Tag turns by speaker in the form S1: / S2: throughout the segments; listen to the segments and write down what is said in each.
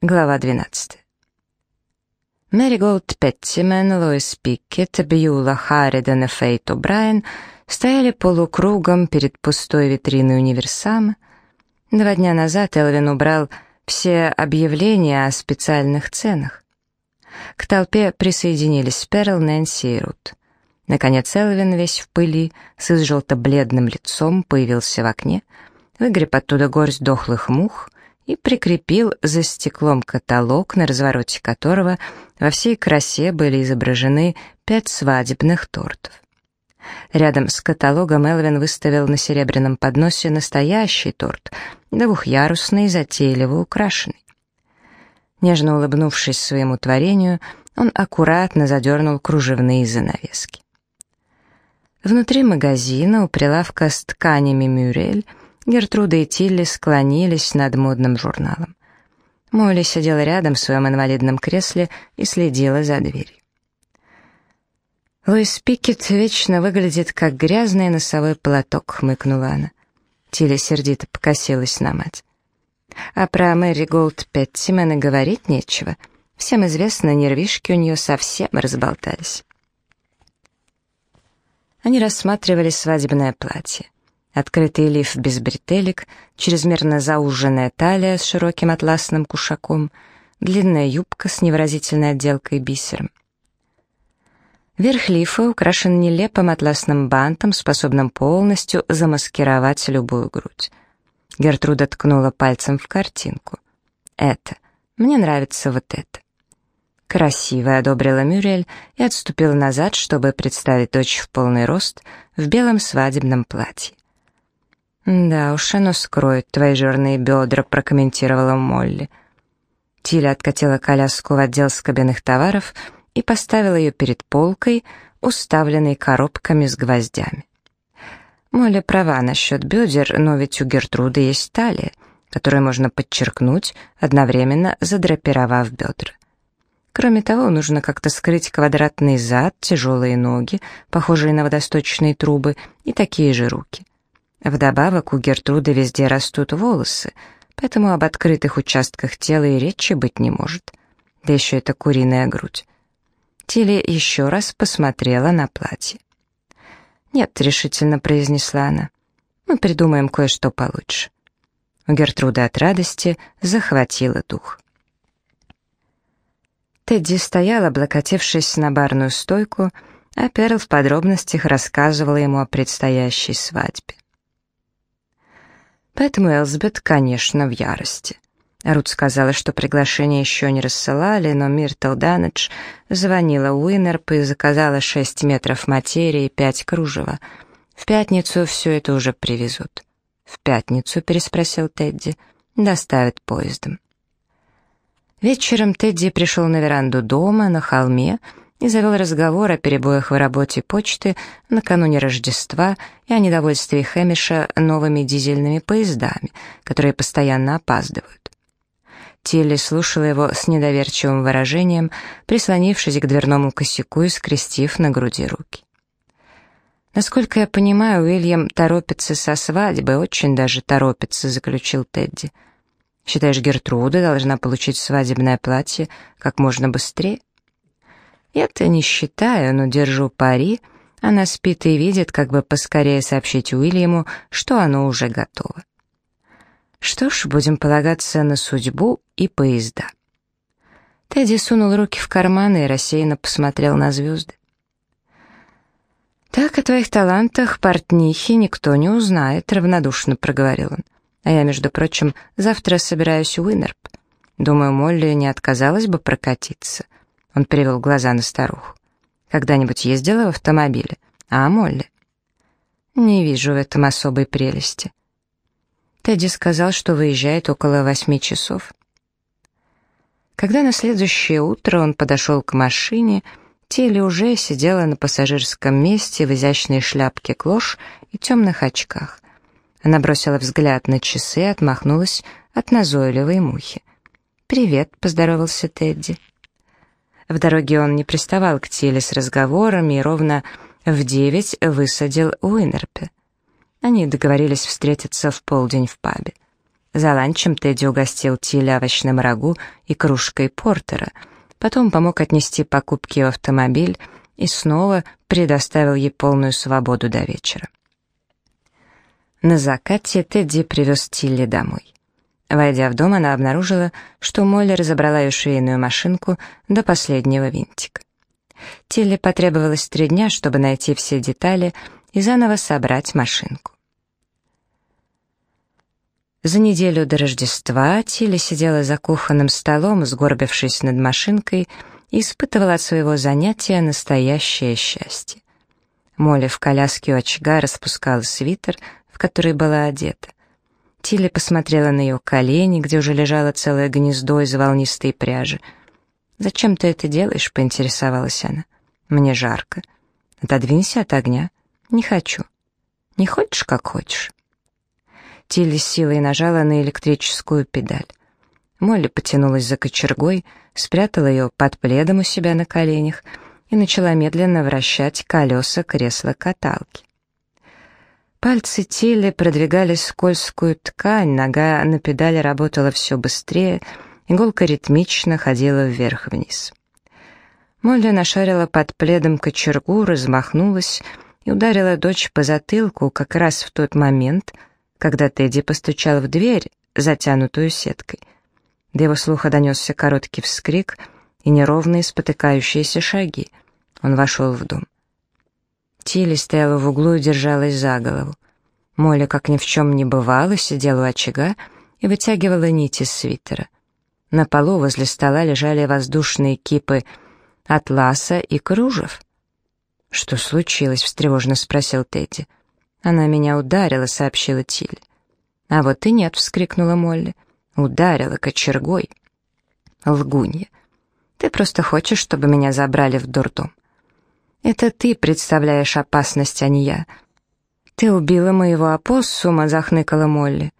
S1: Глава 12. Мэри Голд Петтимен, Лоис Пикет, Бьюла Харриден и Фейт О'Брайен стояли полукругом перед пустой витриной универсама. Два дня назад Элвин убрал все объявления о специальных ценах. К толпе присоединились Перл, Нэнси и Рут. Наконец Элвин, весь в пыли, с изжелто-бледным лицом, появился в окне, выгреб оттуда горсть дохлых мух — и прикрепил за стеклом каталог, на развороте которого во всей красе были изображены пять свадебных тортов. Рядом с каталогом Элвин выставил на серебряном подносе настоящий торт, двухъярусный, затейливо украшенный. Нежно улыбнувшись своему творению, он аккуратно задернул кружевные занавески. Внутри магазина у прилавка с тканями «Мюрель» Гертруда и Тилли склонились над модным журналом. Молли сидела рядом в своем инвалидном кресле и следила за дверью. «Луис Пикет вечно выглядит, как грязный носовой платок», — хмыкнула она. Тилли сердито покосилась на мать. А про Мэри Голд Петтимен и говорить нечего. Всем известно, нервишки у нее совсем разболтались. Они рассматривали свадебное платье. Открытый лиф без бретелек, чрезмерно зауженная талия с широким атласным кушаком, длинная юбка с невыразительной отделкой бисером. Верх лифа украшен нелепым атласным бантом, способным полностью замаскировать любую грудь. Гертруда ткнула пальцем в картинку. «Это. Мне нравится вот это». «Красиво», — одобрила Мюрель и отступила назад, чтобы представить дочь в полный рост в белом свадебном платье. «Да уж, оно скроет твои жирные бедра», — прокомментировала Молли. Тиля откатила коляску в отдел скобяных товаров и поставила ее перед полкой, уставленной коробками с гвоздями. Молли права насчет бедер, но ведь у Гертруды есть талия, которую можно подчеркнуть, одновременно задрапировав бедра. Кроме того, нужно как-то скрыть квадратный зад, тяжелые ноги, похожие на водосточные трубы, и такие же руки. Вдобавок у Гертруды везде растут волосы, поэтому об открытых участках тела и речи быть не может. Да еще это куриная грудь. Тилли еще раз посмотрела на платье. «Нет», — решительно произнесла она, — «мы придумаем кое-что получше». У Гертруды от радости захватило дух. Тедди стоял, облокотившись на барную стойку, а Перл в подробностях рассказывала ему о предстоящей свадьбе. Поэтому Элсбет, конечно, в ярости. Рут сказала, что приглашение еще не рассылали, но Миртл Данедж звонила Уиннерп и заказала 6 метров материи и 5 кружева. В пятницу все это уже привезут. «В пятницу?» — переспросил Тедди. «Доставят поездом». Вечером Тедди пришел на веранду дома, на холме, и завел разговор о перебоях в работе почты накануне Рождества и о недовольстве Хэмиша новыми дизельными поездами, которые постоянно опаздывают. Тилли слушала его с недоверчивым выражением, прислонившись к дверному косяку и скрестив на груди руки. «Насколько я понимаю, Уильям торопится со свадьбы, очень даже торопится», — заключил Тедди. «Считаешь, Гертруда должна получить свадебное платье как можно быстрее?» Я-то не считаю, но держу пари. Она спит и видит, как бы поскорее сообщить Уильяму, что оно уже готово. Что ж, будем полагаться на судьбу и поезда. Тедди сунул руки в карманы и рассеянно посмотрел на звезды. «Так о твоих талантах, портнихи, никто не узнает», — равнодушно проговорил он. «А я, между прочим, завтра собираюсь в Уиннерп. Думаю, Молли не отказалась бы прокатиться. Он перевел глаза на старуху. «Когда-нибудь ездила в автомобиле? А, Молли?» «Не вижу в этом особой прелести». Тедди сказал, что выезжает около восьми часов. Когда на следующее утро он подошел к машине, Тилли уже сидела на пассажирском месте в изящной шляпке клош и темных очках. Она бросила взгляд на часы и отмахнулась от назойливой мухи. «Привет», — поздоровался Тедди. В дороге он не приставал к Тиле с разговорами и ровно в девять высадил Уиннерпе. Они договорились встретиться в полдень в пабе. За ланчем Тедди угостил Тилли овощным рагу и кружкой портера, потом помог отнести покупки в автомобиль и снова предоставил ей полную свободу до вечера. На закате Тедди привез Тилли домой. Войдя в дом, она обнаружила, что Молли разобрала ее швейную машинку до последнего винтика. Тилли потребовалось три дня, чтобы найти все детали и заново собрать машинку. За неделю до Рождества Тилли сидела за кухонным столом, сгорбившись над машинкой, и испытывала от своего занятия настоящее счастье. Молли в коляске у очага распускала свитер, в который была одета. Тилли посмотрела на ее колени, где уже лежало целое гнездо из волнистой пряжи. «Зачем ты это делаешь?» — поинтересовалась она. «Мне жарко. Отодвинься от огня. Не хочу. Не хочешь, как хочешь?» Тилли с силой нажала на электрическую педаль. Молли потянулась за кочергой, спрятала ее под пледом у себя на коленях и начала медленно вращать колеса кресла-каталки. Пальцы Тилли продвигали скользкую ткань, нога на педали работала все быстрее, иголка ритмично ходила вверх-вниз. Молли нашарила под пледом кочергу, размахнулась и ударила дочь по затылку как раз в тот момент, когда Тедди постучал в дверь, затянутую сеткой. До его слуха донесся короткий вскрик и неровные спотыкающиеся шаги. Он вошел в дом. Тилли стояла в углу и держалась за голову. Молли, как ни в чем не бывало, сидела у очага и вытягивала нити из свитера. На полу возле стола лежали воздушные кипы атласа и кружев. «Что случилось?» — встревожно спросил Тедди. «Она меня ударила», — сообщила Тилли. «А вот и нет», — вскрикнула Молли. «Ударила кочергой». «Лгунья, ты просто хочешь, чтобы меня забрали в дурдом». Это ты представляешь опасность, а не я. Ты убила моего опоссума, захныкала Молли.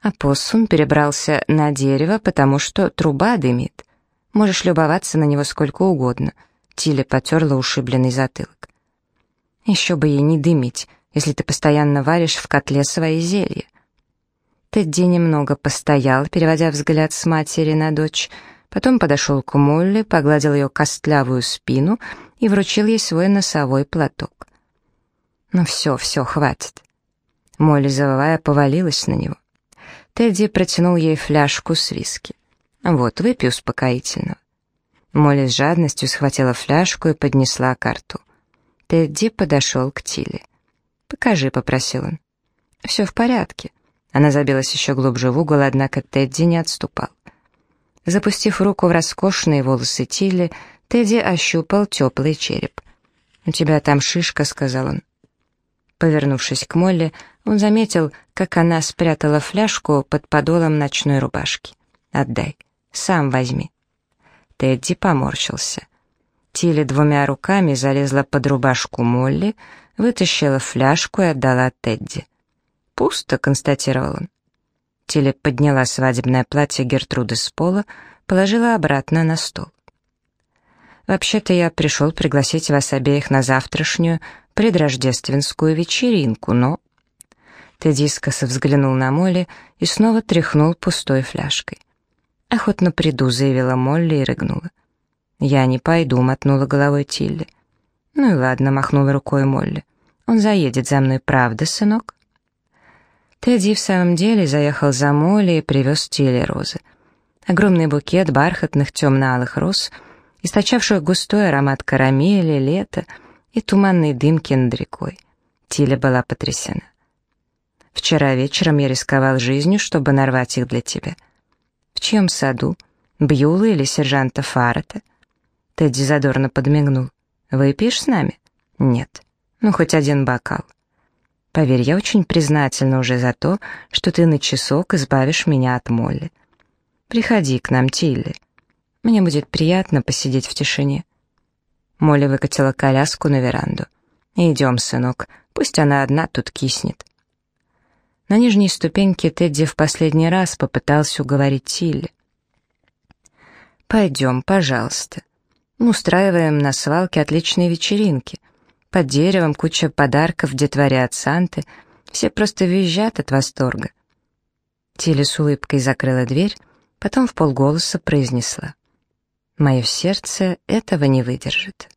S1: Опоссум перебрался на дерево, потому что труба дымит. Можешь любоваться на него сколько угодно. Тиля потерла ушибленный затылок. Еще бы ей не дымить, если ты постоянно варишь в котле свои зелья. Тедди немного постоял, переводя взгляд с матери на дочь, потом подошел к Молли, погладил ее костлявую спину и вручил ей свой носовой платок. «Ну все, все, хватит». Молли, завывая, повалилась на него. Тедди протянул ей фляжку с виски. «Вот, выпей успокоительного». Молли с жадностью схватила фляжку и поднесла к рту. Тедди подошел к Тиле. «Покажи», — попросил он. «Все в порядке». Она забилась еще глубже в угол, однако Тедди не отступал. Запустив руку в роскошные волосы Тилли, Тедди ощупал теплый череп. «У тебя там шишка», — сказал он. Повернувшись к Молли, он заметил, как она спрятала фляжку под подолом ночной рубашки. «Отдай. Сам возьми». Тедди поморщился. Тилли двумя руками залезла под рубашку Молли, вытащила фляжку и отдала Тедди. «Пусто», — констатировал он. Тилли подняла свадебное платье Гертруды с пола, положила обратно на стол. «Вообще-то я пришел пригласить вас обеих на завтрашнюю предрождественскую вечеринку, но...» Тедди искоса взглянул на Молли и снова тряхнул пустой фляжкой. «Охотно приду», — заявила Молли и рыгнула. «Я не пойду», — мотнула головой Тилли. «Ну и ладно», — махнула рукой Молли. «Он заедет за мной, правда, сынок?» Тедди в самом деле заехал за Молли и привез Тилли розы. Огромный букет бархатных темно-алых роз — источавших густой аромат карамели, лета и туманной дымки над рекой. Тиля была потрясена. «Вчера вечером я рисковал жизнью, чтобы нарвать их для тебя. В чьем саду? Бьюла или сержанта Фаррета?» Тедди задорно подмигнул. «Выпьешь с нами?» «Нет. Ну, хоть один бокал». «Поверь, я очень признательна уже за то, что ты на часок избавишь меня от Молли. Приходи к нам, Тилли». Мне будет приятно посидеть в тишине». Молли выкатила коляску на веранду. «Идем, сынок, пусть она одна тут киснет». На нижней ступеньке Тедди в последний раз попытался уговорить Тилли. «Пойдем, пожалуйста. Мы устраиваем на свалке отличные вечеринки. Под деревом куча подарков в детворе от Санты. Все просто визжат от восторга». Тиля с улыбкой закрыла дверь, потом в полголоса произнесла. «Мое сердце этого не выдержит».